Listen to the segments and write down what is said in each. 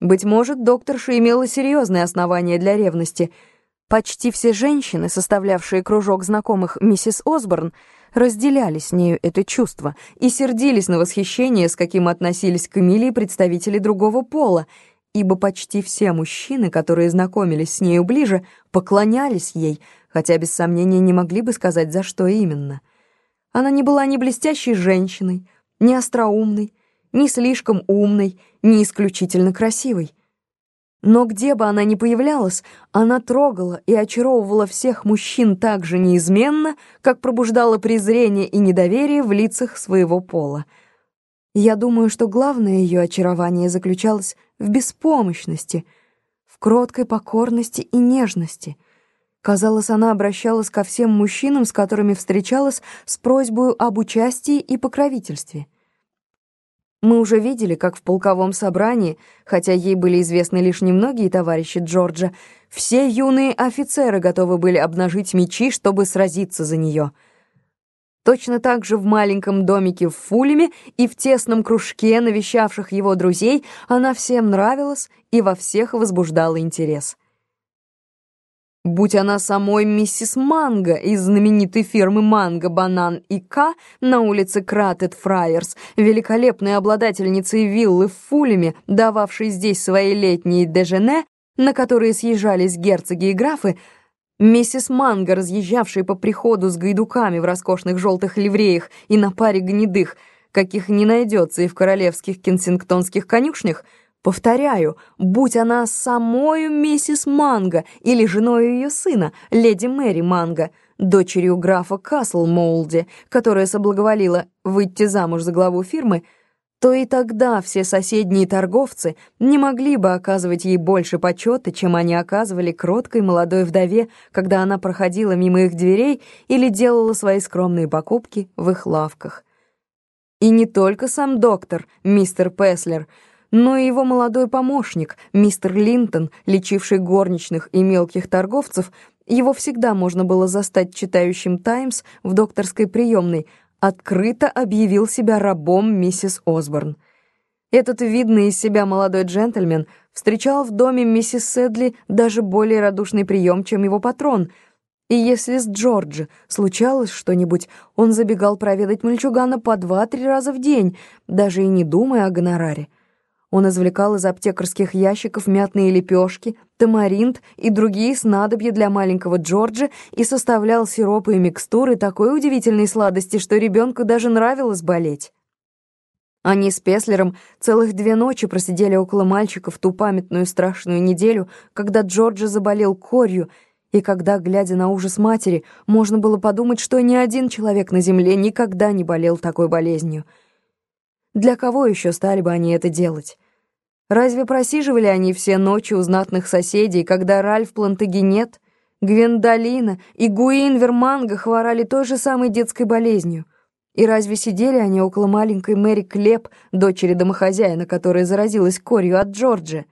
Быть может, докторша имела серьезные основания для ревности. Почти все женщины, составлявшие кружок знакомых миссис Осборн, разделяли с нею это чувство и сердились на восхищение, с каким относились к Эмилии представители другого пола, ибо почти все мужчины, которые знакомились с нею ближе, поклонялись ей, хотя без сомнения не могли бы сказать, за что именно. Она не была ни блестящей женщиной, ни остроумной, ни слишком умной, ни исключительно красивой. Но где бы она ни появлялась, она трогала и очаровывала всех мужчин так же неизменно, как пробуждала презрение и недоверие в лицах своего пола. Я думаю, что главное ее очарование заключалось в беспомощности, в кроткой покорности и нежности. Казалось, она обращалась ко всем мужчинам, с которыми встречалась, с просьбой об участии и покровительстве. Мы уже видели, как в полковом собрании, хотя ей были известны лишь немногие товарищи Джорджа, все юные офицеры готовы были обнажить мечи, чтобы сразиться за нее. Точно так же в маленьком домике в Фулеме и в тесном кружке навещавших его друзей она всем нравилась и во всех возбуждала интерес. Будь она самой миссис Манго из знаменитой фирмы Манго, Банан и К на улице Кратет Фрайерс, великолепной обладательницей виллы в Фулеме, дававшей здесь свои летние дежене, на которые съезжались герцоги и графы, миссис Манго, разъезжавшей по приходу с гайдуками в роскошных желтых ливреях и на паре гнедых, каких не найдется и в королевских кенсингтонских конюшнях, Повторяю, будь она самою миссис Манго или женой ее сына, леди Мэри Манго, дочерью графа Каслмолди, которая соблаговолила выйти замуж за главу фирмы, то и тогда все соседние торговцы не могли бы оказывать ей больше почета, чем они оказывали кроткой молодой вдове, когда она проходила мимо их дверей или делала свои скромные покупки в их лавках. И не только сам доктор, мистер Песлер, но и его молодой помощник, мистер Линтон, лечивший горничных и мелких торговцев, его всегда можно было застать читающим «Таймс» в докторской приемной, открыто объявил себя рабом миссис Осборн. Этот видный из себя молодой джентльмен встречал в доме миссис Седли даже более радушный прием, чем его патрон, и если с Джорджи случалось что-нибудь, он забегал проведать мальчугана по два-три раза в день, даже и не думая о гонораре. Он извлекал из аптекарских ящиков мятные лепешки, тамаринт и другие снадобья для маленького Джорджа и составлял сиропы и микстуры такой удивительной сладости, что ребенку даже нравилось болеть. Они с Песлером целых две ночи просидели около мальчика в ту памятную страшную неделю, когда Джорджа заболел корью, и когда, глядя на ужас матери, можно было подумать, что ни один человек на земле никогда не болел такой болезнью — для кого еще стали бы они это делать? Разве просиживали они все ночи у знатных соседей, когда Ральф Плантагенет, Гвендолина и Гуин Верманга хворали той же самой детской болезнью? И разве сидели они около маленькой Мэри Клеп, дочери домохозяина, которая заразилась корью от Джорджа?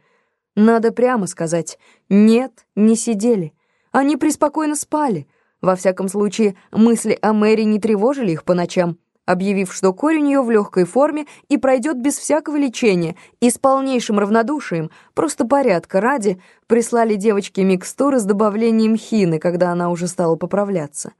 Надо прямо сказать, нет, не сидели. Они преспокойно спали. Во всяком случае, мысли о Мэри не тревожили их по ночам объявив, что корень ее в легкой форме и пройдет без всякого лечения, и с полнейшим равнодушием, просто порядка ради, прислали девочке микстуры с добавлением хины, когда она уже стала поправляться.